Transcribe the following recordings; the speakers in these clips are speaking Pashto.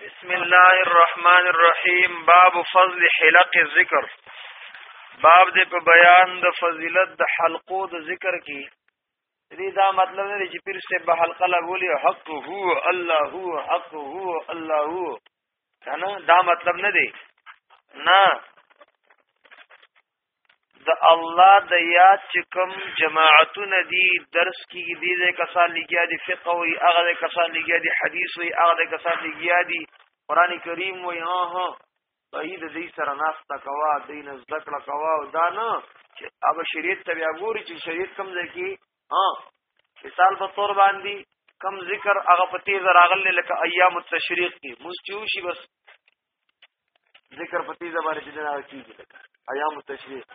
بسم الله الرحمن الرحیم باب فضل حلق ذکر باب دې په بیان د فضیلت د حلقو د ذکر کې دې دا مطلب نه چې پیر سے به حلقه لګولي حق هو الله هو حق هو الله هو کنه دا مطلب نه دی نه د الله د یاد چې کوم جماعتونه دي درس کې دي د کسان لګیا دي فقه وي هغه د کسان لګیا دي حدیث وي هغه د کسان لګیا دي قران کریم وي ها ها بعید دې سره ناس تا کوا دین ذکر کوا او دا نه چې اب شریعت ته بیا ګوري چې شریعت کوم ځای کې ها مثال په تور باندې کم ذکر هغه په تیز راغله لکه ایام التشریق کې مستیوشي بس ذکر په تیزه باندې چې دا کیږي لکه ایام التشریق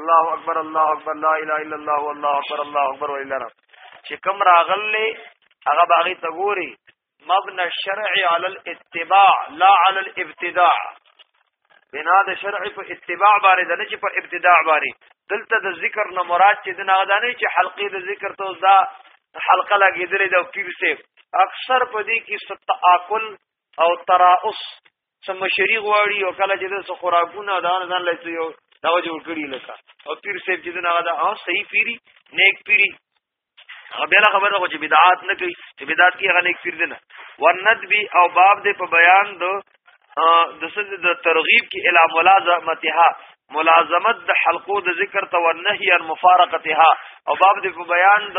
الله اکبر الله اکبر لا اله الا الله والله اکبر الله اکبر ولله رب چې کوم راغلې هغه باغی ته ګوري مبنى الشرع على الاتباع لا على الابتداع بنا د شرع په اتباع باندې د نه چې په ابتداع باندې دلته د ذکر نه مراد چې د نغدانې چې حلقې د ذکر ته دا حلقه لګېدلې د کیو سیف اکثر په دې کې ستعاقل او تراوس سم مشری غواړي او کله چې د خوراکونه دا نه ځان لته یو دا جوړ کړی لکه او پیر صاحب چې دا دا او صحیح پیری نیک پیری هغه بل خبره خو چې بدعات نه کوي چې بدعات کې هغه نیک پیر دي نه ورندبي او باب دې په بیان دو د سد د ترغیب کې اله ملازمتها ملازمت د حلقو د ذکر تو نهي ان مفارقتها او باب دې په بیان د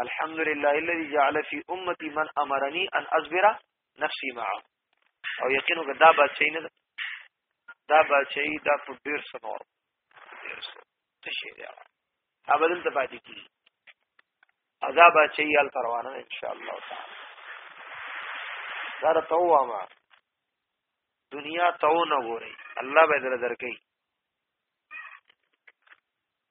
الحمد لله الذي جعل في امتي من امرني ان اصبر نفسي معه او یقینو که دا بادشاہي نه دا بادشاہي دا په ډیر سنور څه شي دی ابدل ته پاتې کی ادا بادشاہي ال پروانه ان شاء الله تعالی دا ته وامه دنیا ته نه وره الله به در درکې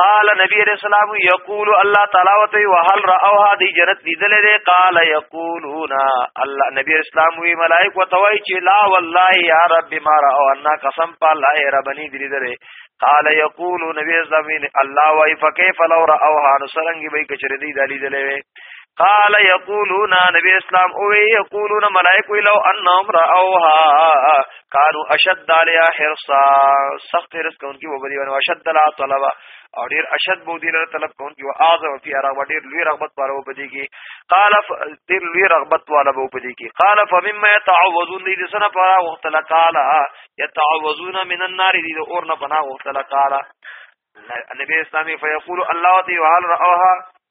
قال نبی علیہ السلام یقول الله تعالی وتي وهل راوها دی جنت لیدلې ده قال یقولون الله نبی اسلام وی ملائک وتوي چې لا والله یا رب ما را او ان قسم په الله ربنی دی لیدلې قال یقول نبی اسلام الله وای فكيف لو راوها نسرنګ به کچری دی دلی دلې قال یقولون نبی اسلام او یقولون ملائک لو انهم راوها قالو اشد علیا حرصا سخت حرص کوونکی و بری ونه اشد لا طلب او ډیر اشد بو دی لره طلب کوونکی و اعظم فی رغبت ډیر لوی رغبت پاره و بدی کی قال ډیر لوی رغبت والا بو بدی کی قال فمما يتعوذون دی سنه پاره وخت لا قال يتعوذون من النار دی اور نه پناه وخت لا قال نبی اسلامي فیقول الله دی وهل راوها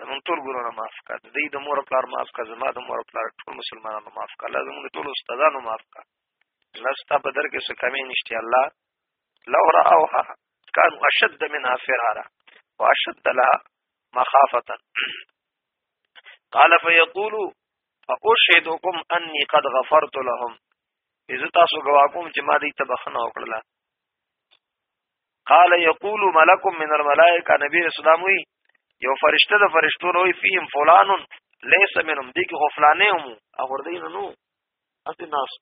زمونږ ټول ګورونه معاف کا د دې د مور پلار معاف کا زما د مور پلار ټول مسلمانانو معاف کا الله زمونږ ټول استادانو معاف کا الله ستا په در کې څه کمی نشته الله لو راوها كانوا اشد منها فرارا واشد لها مخافه قال فيقول فاشهدكم اني قد غفرت لهم اذا تاسو گواکم چې ما دې تبخنه وکړه قال یقول ملک من الملائکه نبی رسول الله وی یو فرشته د فرشتو نوې فیم فلان ليس منهم دي کې غفلانه هم او ور دي نو اته ناس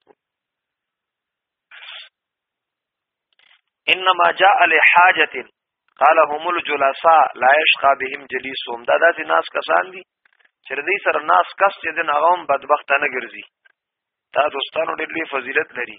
انما جاء لحاجه قال هم الجلساء لا يشقى بهم جليسهم دا داسې ناس کسان دي چې دې سره ناس کس چې د نغم بدبخت نه ګرځي دا دوستانو ډېر فضیلت لري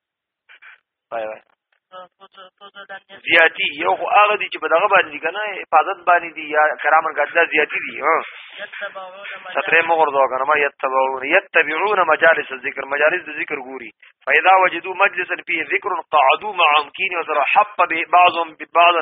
وای وای زیاتی یو خو هغه دي چې په دغه باندې کنه حفاظت باندې دي یا کرامن ګټه زیاتی دي ها سترې مغور دا کنه ما یتبعون یتبعون مجالس الذکر مجالس د ذکر ګوري فاذا وجدوا مجلسا فيه ذکر قعدوا معهم کین وسر حب بعضهم ببعض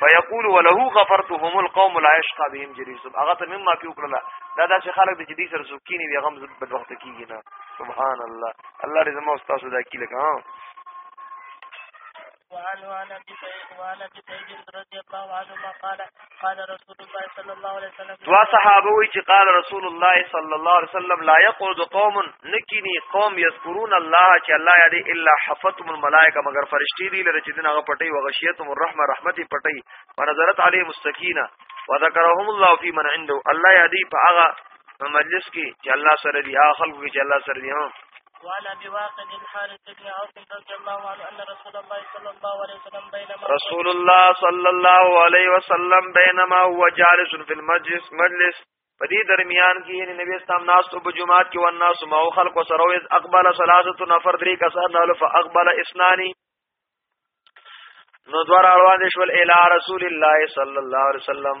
فیقول وله غفرتهم القوم لا يشقى بهم جليس هغه ته مما په وکړه دا داسې خلک د جدي سره سکینی وي غم بد وخت کیږي نه سبحان الله الله دې زموږ استاد دا کی لکه ها وعن وعن ابي سعيد وعن ابي سعيد رضي الله عنهما قال قال رسول دوا صحابه وی چې قال رسول الله صلی الله علیه وسلم لا يقعد قوم نکینی قوم یذکرون الله چې الله یادی الا حفتم الملائکه مگر فرشتي دی لره چې دغه پټي وغشیتم الرحمه رحمتي پټي ونظرت علی مستقینا وذكرهم الله في من عنده الله یادی په هغه په مجلس کې چې الله سره دی هغه خلکو کې چې الله سره دی ها وعن ابي واقد الحارث بن عوف رضي الله عنه ان رسول الله صلى الله عليه وسلم بينما رسول الله صلى الله عليه وسلم بينما هو جالس في المجلس مجلس په دې درمیان کې یعنی نبی اسلام ناس او بجمعات کې والناس ما خلق سره وز اقبل ثلاثه نفر درې کسان نو فاقبل اثنان نو دوار اړوان شول الی رسول الله صلی الله علیه وسلم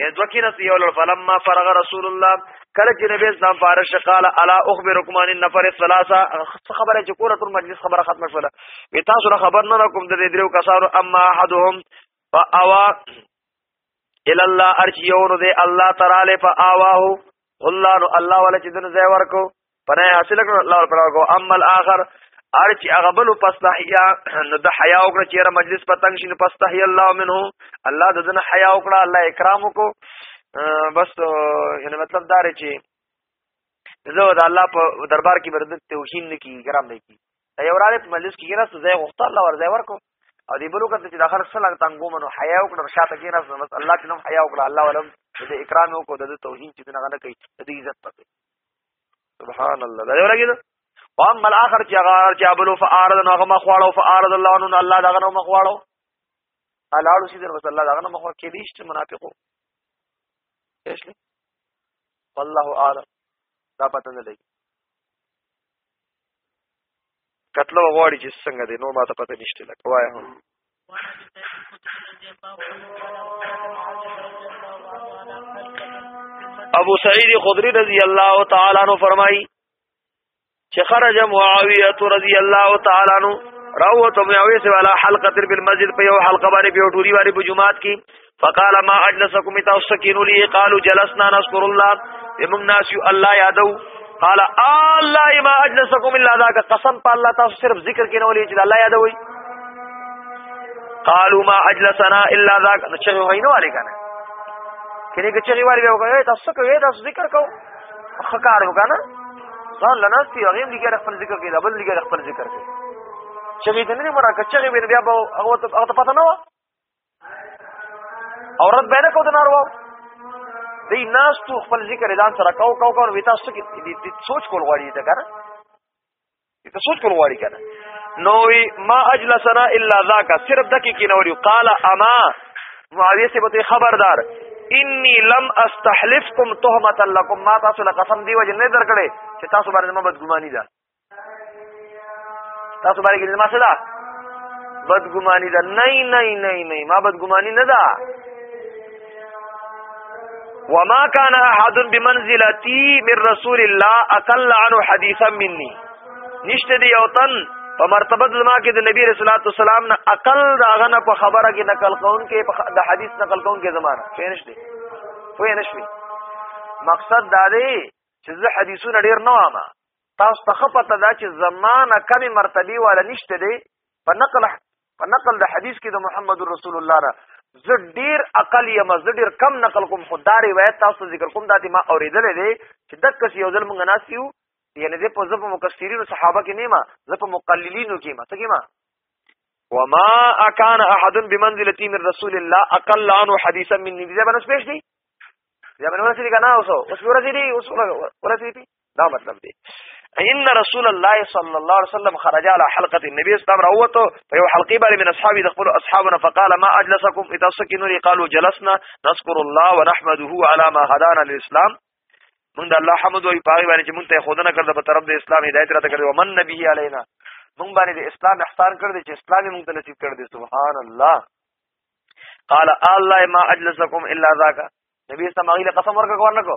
یې دوه کې رسې یو لړ فلما فرغ رسول الله کله چې نبی اسلام فارش قال الا اخبركم عن النفر الثلاثه خبره چې کوره ټول مجلس خبره ختمه شوله وی تاسو له خبر نه کوم د دې درو کسانو اما احدهم فاوا الى الله ارجيون دې الله تعالی فاواه الله نو الله ولا چې دنه ځای ورکو پناه حاصل کړو الله ور پناه کو اما الاخر ار چې هغه بل پستحیا نو د حیا وکړه چې مجلس پتنګ شي نو پستحیا الله منه الله د دنه حیا وکړه الله اکرام وکړو بس یعنی مطلب دا رې چې زه د الله په دربار کې برد توهین نه کی ګرام نه کی دا یو راځي په مجلس کې نه څه ځای غوښته الله ورځای ورکو او دی بلو کته چې داخل سره لګ تنګو منو حیا وکړه شاته کې نه بس الله چې نو حیا وکړه الله ولم د اکرام وکړو د توهین چې نه غنه کوي د عزت پته سبحان الله دا یو راګی دا قام مل اخر چې هغه چې ابلو فارد نو هغه مخواړو فارد الله نو الله دا غنو مخواړو الاړو سي در بس الله دا غنو مخوا کې دي چې منافقو ايش والله اعلم دا پته نه لګي کتل غواړي چې څنګه دی نو ما ته پته نشته لکه وای هم ابو سعید خدری رضی الله تعالی عنہ فرمایي چې خرج معاویه رضی الله تعالی عنہ راوته معاویه سے والا حلقه بالمسجد په یو حلقه باندې په ټوری باندې په جمعات کې فقال ما اجلسكم تاسكنوا لي قالوا جلسنا نذكر الله امم ناس الله یادو قال الله ما اجلسكم الا ذاك قسم په الله تاسو صرف ذکر کې نه ولې چې الله یادوي قالوا ما اجلسنا الا ذاك نو چې وای نه والي کنه کله کې چې وای به وای تاسو کوي تاسو ذکر کو خکار وکنه ځان لناستي هغه دې کې خپل ذکر کې دبل دې کې خپل ذکر کې چې دې نه مرکه چې بیا به هغه ته پته نه و او رد به نه کو د ناروا دی ناس تو خپل ذکر اعلان سره کو کو کو وی تاسو کې دې سوچ کول غواړي دا کنه دې سوچ کول غواړي کنه نو ما اجلسنا الا ذاک صرف دکی کې نو قال اما معاویه سے بته خبردار انی لم استحلفکم تهمتا لكم ما تاسو لقسم دی وجه نه درکړې چې تاسو باندې مبد ګمانی ده تاسو باندې کې ما څه ده بدګماني ده نه نه نه نه ما بدګماني نه ده وما كان احد بمنزلتي من رسول الله اقل عنه حديثا مني نشته دی یو تن په مرتبه د ما کې د نبی رسول الله صلی الله علیه وسلم نه عقل دا غنه په خبره کې نقل کون کې د حدیث نقل کون کې زمانہ فینش دی فینش دی مقصد دا دی چې زه حدیثونه ډیر نه وامه تاسو ته ښه پته ده چې زما نه کمې مرتبې والا نشته دی په نقل په نقل د حدیث کې د محمد رسول الله نه زه ډیر عقل یم زه ډیر کم نقل کوم خو دا روایت تاسو ذکر کوم دا ما اوریدلې دی چې د کس یو ځل مونږ ناس یو یعنی زه په زپ مکثرین صحابه کې نیمه زه په مقللینو کې ما څه کې ما وما اكان احد بمنزلتي من رسول الله اقل عنه حديثا من نبي زبر اوس پېښ دي زبر اوس دي کنه اوس اوس ورته دي اوس ورته دي دا مطلب دی ان رسول الله صلی الله علیه وسلم خرج على حلقه النبي صلی الله علیه وسلم په یو حلقې باندې من اصحابي د خپل اصحابنا فقال ما اجلسكم اذا سكنوا قالوا جلسنا نذكر الله ونحمده على ما هدانا للاسلام من د الله حمد وي پاغي باندې چې مونږ ته خودنه کړل په طرف د اسلام هدایت راته کړو من نبی علینا مونږ باندې د اسلام احسان کړ دې چې اسلام مونږ ته نصیب کړ دې سبحان الله قال الله ما اجلسكم الا ذاك نبی اسلام هغه قسم ورکړ کو نه کو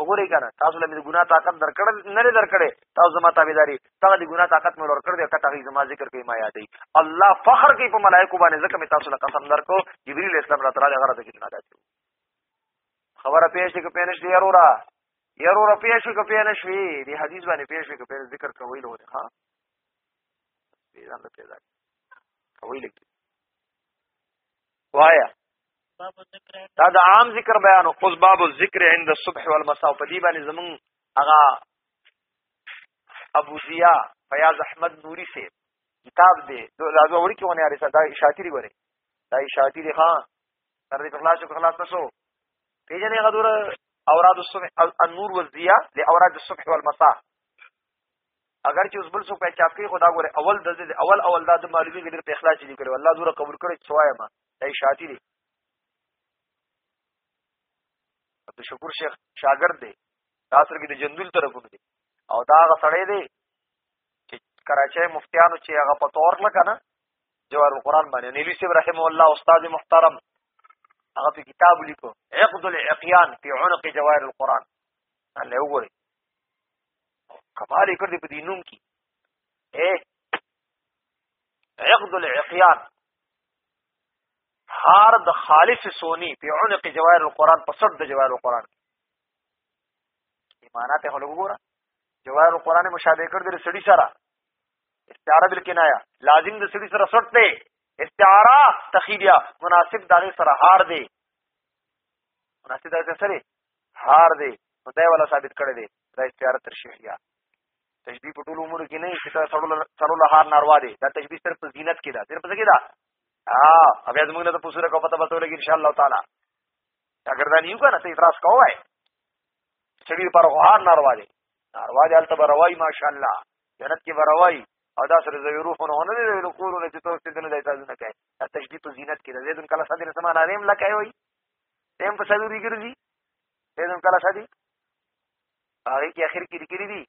وګورئ کنه تاسو له ګناه طاقت درکړ نه لري درکړې تاسو زما تابعداري تاسو د ګناه طاقت مې ورکړ دې کته زما ذکر کوي ما یادې الله فخر کوي په ملائکه باندې ځکه مې تاسو له قسم درکو جبريل اسلام را تعالی غره د ګناه داتو خبره پېښ دې کې پېنش دی ورورا یرورا پېښ کې پېنش وی دې حدیث باندې پېښ کې پېنش ذکر کوي له ها پیدا پیدا کوي لګي وایا دا د عام ذکر بیان او اوس باب الذکر عند الصبح والمساء په دې باندې زمون هغه ابو ضیا فیاض احمد نوری سے کتاب دی دا دا وړي کې ونه ارسه دا شاطری وره دا شاطری ها تر دې خلاص کو خلاص نشو پیژنې غدور اوراد الصبح النور والضیا لاوراد الصبح والمساء اگر چې اوس بل څوک په چاپ کې خدا غوره اول د اول اول دا د معلومي غیر په اخلاص دي کړو الله زوره قبول کړي سوای ما دا شاتی دی عبد شکور شیخ شاګرد دی دا سره کې د جندول طرفونه دی او دا هغه سړی دی چې کراچۍ مفتیانو چې هغه په تور لکه نه جوار القرآن باندې نیلی صاحب رحم الله استاد محترم هغه په کتاب لیکو عقد العقیان فی عنق جواهر القرآن الله وګوري کمال یې کړ دې په دې نوم کې اے عقد العقیان هار د خالص سونی په عنق جواهر القرآن په صد د جواهر القرآن ایمانات هلو ګوره جواهر القرآن مشابه کړ د سړي سره استعاره بالکنایا لازم د سړي سره صد دی استعاره تخیبیا مناسب دغه سره هار دی مناسب دغه سره هار دی خدای ولا ثابت کړی دی دا استعاره ترشیحیا تشبیه په ټول عمر کې نه چې تا سړو له هار ناروا دی دا تشبیه صرف په زینت کې ده صرف څه کې ده ها بیا زموږ ته پوسره کو پته بتو لګي ان شاء الله تعالی اگر دا نیو کنه ته اعتراض کوه سړي پر هار ناروا دی ناروا دی البته بروي ماشاء الله جنت کې بروي او دا سره زویرو فونه نه دی نو کورو نه چې تاسو څه نه دی تاسو نه کوي دا تشبیه په زینت کې ده زیدن کله صدر سمان عالم لکه وي تم په صدوري ګرځي زیدن کله صدر هغه کې اخر کې لیکلي دي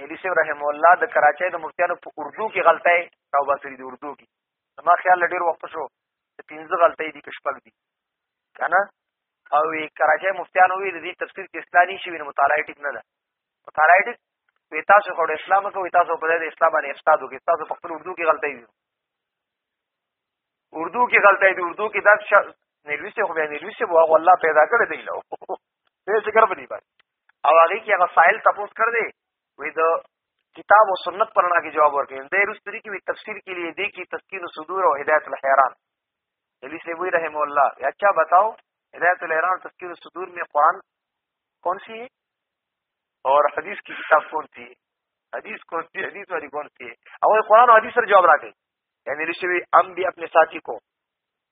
نیلی شیخ رحم الله د کراچۍ د مفتیانو په اردو کې غلطۍ او باسري د اردو کې ما خیال ډیر وخت شو چې پنځه غلطۍ دي که شپږ دي که نه او کراچۍ مفتیانو وی د دې تفسیر کې اصلاح نه شي نو مطالعه ټیک نه ده مطالعه ټیک وی تاسو خو د اسلام کو وی تاسو په دې اسلام باندې استاد وګی تاسو په خپل اردو کې غلطۍ دي اردو کې غلطۍ دي اردو کې دا نیلوسه خو بیا نیلوسه وو الله پیدا کړی دی لو دې ذکر بنی باندې او هغه کې هغه فایل تاسو کړ دې وې د کتاب او سنت پر نه کې جواب ورکړي دې رستری کې تفسیر کې لیے دې کې تسکین صدور او هدایت الحیران علی سے وی رحم الله اچھا بتاؤ ہدایت الحیران تسکین صدور میں قرآن کون سی ہے اور حدیث کی کتاب کون سی ہے حدیث کون سی حدیث والی کون سی ہے اور قرآن اور حدیث پر جواب راکے یعنی رشوی ہم بھی اپنے ساتھی کو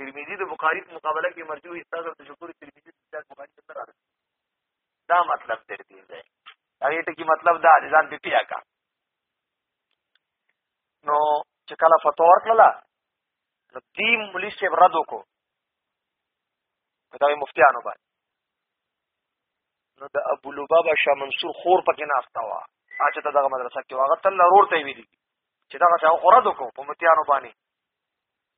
ترمذی د بخاری په مقابله کې مرجوع استاد او تشکر ترمذی د بخاری څخه راغلی دا مطلب تر دې ځای هغه ته کی مطلب دا ځان دې پیا کا نو چې کله فتوا ورکړه نو دې مولوی صاحب رد وکړو دا مفتیانو باندې نو د ابو لبابا شاه منصور خور پکې ناشتا وا اچ ته دغه مدرسه کې واغ تل ضرور ته ویلي چې دا څنګه خورا دکو په متیانو باندې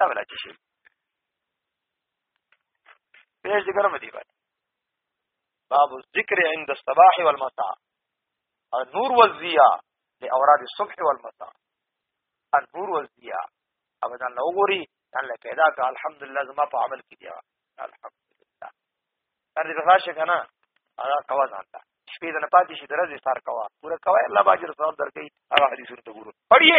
دا ولا چې شي پیش دې ګرم دی باندې باب الذکر عند الصباح والمساء النور والضياء لاوراد الصبح والمساء النور والضياء ابدا لو غوري الله پیدا کا الحمدلله زما په عمل کې دی الحمدلله تر دې راشه کنه ادا کوا ځانته شپې د نه پاتې شي درځي سار کوا پورا کوا الله باجر ثواب درکې هغه حدیثونه ته ګورو پڑھیے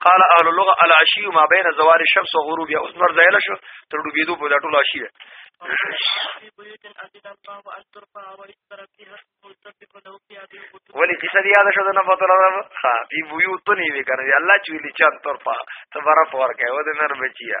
قال اهل اللغه العشي ما بين زوال الشمس وغروب يا اوس نور زایل شو تر ډوبېدو په ټولو عشي ده ولی کیسه دی یاد شو نه پته لرم ها بی بویو ته نیوی کنه الله چویلی چان تر پا ته برف ورکه و دې نر بچیا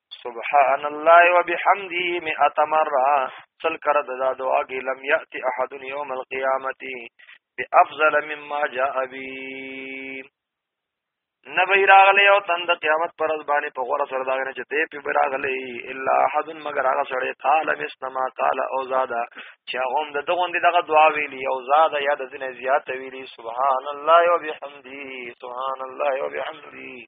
سبحان الله وبحمده مئه مره سل کر دا دعا کې لم ياتي احد يوم القيامه بافضل مما جاء به نبی راغلی او تند قیامت پر از باندې په غوړه سره داغنه چې دی په راغلی الا احد مگر هغه سره قال مستما قال او زاده چې هم د دغه د دغه دعا ویلی او زاده یا د دنیا زیات ویلی سبحان الله وبحمده سبحان الله وبحمده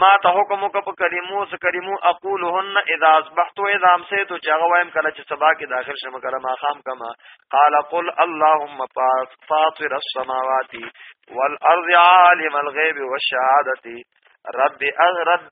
ما ته حکم وکړه په کلمو څه کلمو اقولهن اذا اصبحت اذا امسيت چې هغه وایم کله چې سبا کې داخل شم کله ما خام کما قال قل اللهم فاطر السماوات والارض عالم الغيب والشهاده رب اغرد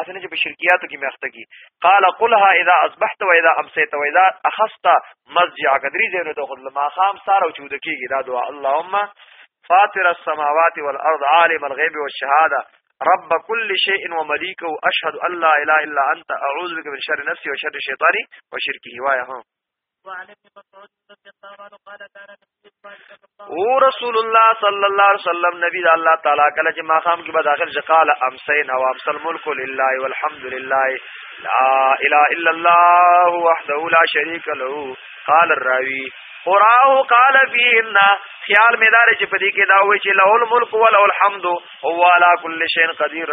اسنه چې په شرکیاتو کې مخته کی قال قلها اذا اصبحت واذا امسيت واذا اخذت مزجع قدري زینو ته خود ما خام سار او چود کیږي دا دعا اللهم فاطر السماوات والارض عالم الغيب والشهاده رب كل شيء ومليكه اشهد ان لا اله الا انت اعوذ بك من شر نفسي وشر شيطاني وشركه وایا هم او رسول الله صلی الله علیه وسلم نبی دا الله تعالی کله چې ما خام کې به داخل شقال امسین او امسل ملک لله والحمد لله لا اله الا الله وحده لا شريك له قال الراوي قراه قال فيهن خیال میدار چې پدې کې دا وایي چې له الملک ولو الحمد هو على كل شيء قدير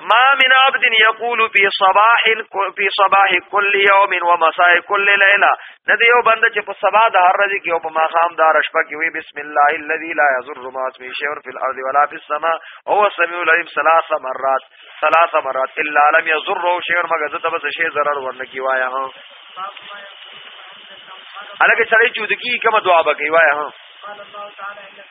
ما من عبد یقول فی صباح فی صباح کل یوم و مساء کل لیلہ ندی یو بند چې په سبا د هر ورځې کې او په ماقام د هر شپه کې وی بسم الله الذی لا یضر ما اسمه شیء فی الارض ولا فی السماء هو السمیع العلیم ثلاث مرات ثلاث مرات الا لم یضر شیء مگر زته بس شی ضرر ورنکی وایا ها الګ سړی چودکی کوم دعا بکی وایا ها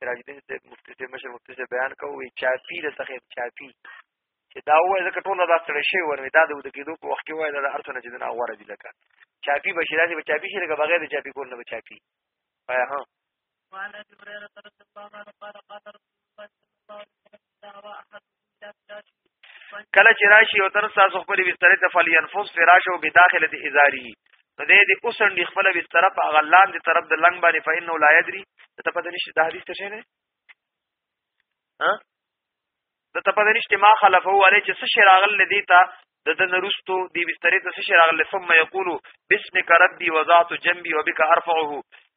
سراج الدین صاحب مفتی صاحب مشر مفتی صاحب بیان کوي چاپی د څخه چاپی چې دا وای ځکه ټول دا سره شی ورمه دا د ود کېدو په وخت کې وای دا ارسنه چې نه غوړه دي لکه چاپی به شي راځي به چاپی شي لکه بغیر د چاپی کول نه به چاپی وای ها کله چې راشي او تر تاسو خپل بستر ته فل ينفس فراش او بداخله دي ازاري نو دې دې اوسن دي خپل بستر په غلان دي طرف د لنګ باندې فإنه لا يدري ته پته نشي د حدیث څه نه ها د ته پته نشي ما خلفه علي چې څه شراغل لدی تا د د نرستو دی بستر ته څه شراغل ثم يقول باسمك ربي وضعت جنبي وبك ارفعه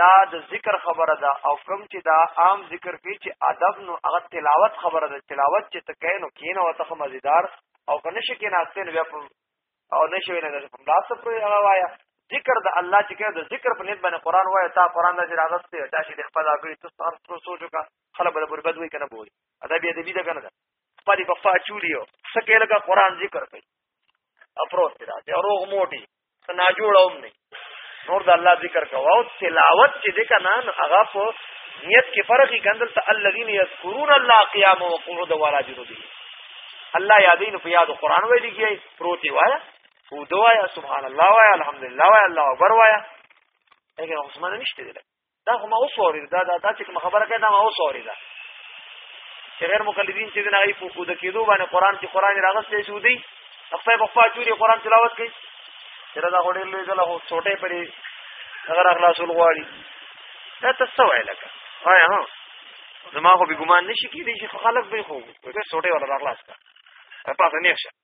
دا د ذکر خبره ده او کوم چې دا عام ذکر کې چې ادب نو هغه تلاوت خبره ده تلاوت چې ته کینو کینو او ته مزیدار او کنه شي کې ناشته نو بیا او نشوي نه ده دا څه پر هغه وایا ذکر د الله چې کړه د ذکر په نیت باندې قران وای تا قران د اجازه ته چا شي د خپل اګړي ته سر تر سوچو کا خلک به بربد وای کنه بوي ادب دې دې ده کنه خپل په فاچولیو سکه لګه قران ذکر کوي افروز دی راځي او روغ موټي ته نه جوړ هم نه نور د الله ذکر کوه او تلاوت چې دې کنه نو هغه په نیت کې فرق یې ګندل ته الذين يذكرون الله قياما وقعودا وعلى جنوبهم الله یادین په یاد قران ویل کیږي پروتي وایا او دوایا سبحان الله وایا الحمدلله وایا الله اکبر وایا هغه عثمان نشته دی دا خو ما اوس اورېده دا دا, دا چې کوم خبره کوي دا ما اوس اورېده چې غیر مقلدین چې نه غي په خود کېدو باندې قران کې قران راغستې شو دی خپل په خپل چوري قران تلاوت کوي تر دا غوډې لوي زله هو څوټې پرې هغه اخلاصول غواړي دا تاسو وای لکه وای ها زما خو به ګمان نشي کېدی چې خلک به خو څوټې ولا راغلاس کا پاتې نشه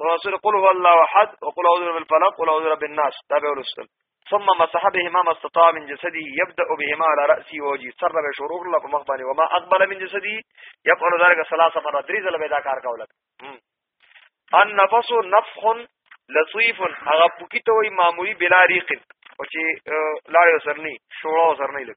رسول قل هو الله احد وقل اعوذ برب الفلق قل اعوذ برب الناس دا به ولستل ثم مسح بهما ما استطاع من جسده يبدا بهما على راسي وجهي سر به شروع الله په مخ باندې وما اقبل من جسدي يفعل ذلك ثلاث مرات درې ځله به دا کار کوله ان نفس نفخ لطيف هغه پوکی ته وي معمولی بلا ريق او چې لاړ سرني شوړو سرني لګ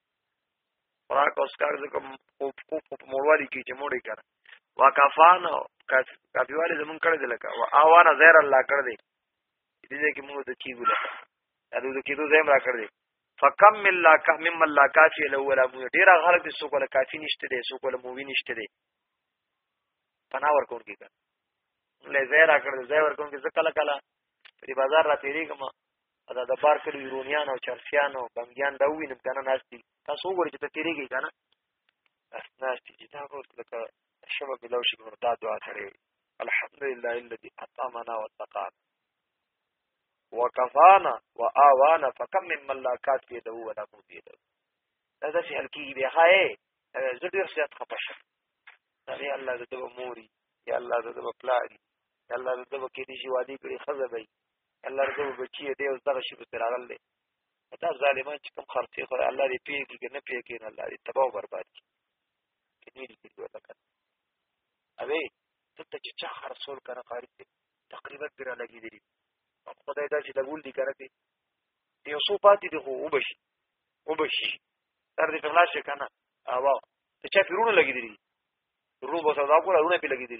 خوراک او سکار ځکه خوب خوب په موړوالي کې چې موړې کړه وکفان کافیواله زمون کړی دی لکه او اوانه زهر الله کړ دی دې کې موږ د کیګو لکه دا د کیدو زم را کړ دی فکم من لا کا مم لا کافی له ولا مو ډیر غره دي سو کوله کافی نشته دي سو کوله مووی نشته دي پنا ور کون کی له زهر کړ زهر ور کون کی زکل کلا په بازار را تیری کما دا د بار کلي یورونیان او چرسیان او بنګیان دا ووینم که نه ناست دي تاسو وګورئ چې ته تېرېږئ که نه ناست دي چې دا اوس لکه شمه ملو شي نو دا دعا کړې الحمدلله الذي اطعمنا وسقانا وکفانا واوانا فکم من ملاکات کې د ولا مو دي دا دا چې هلکی به هاي زه ډیر زیات خپه شم دا یې الله دې موري یا الله دې پلاري یا الله دې کې دې شي وادي کړی خزه وي الله رضا بچی دی اوس دغه شی په راغل دی دا ظالمان چې کوم خرڅې خو الله دې پیږي که نه پیږي نه الله دې تباہ او برباد کړي کې نه دې پیږي ولا کړ اوی دلته چې چا خرڅول کنه قاری دې تقریبا پر لګي دي خدای دا چې لګول دي کنه دې یو څو پاتې دي خو وبشي وبشي تر دې خلاص شي کنه اوا ته چا پیرونه لګي دي روبو سودا کوله رونه پی لګي دي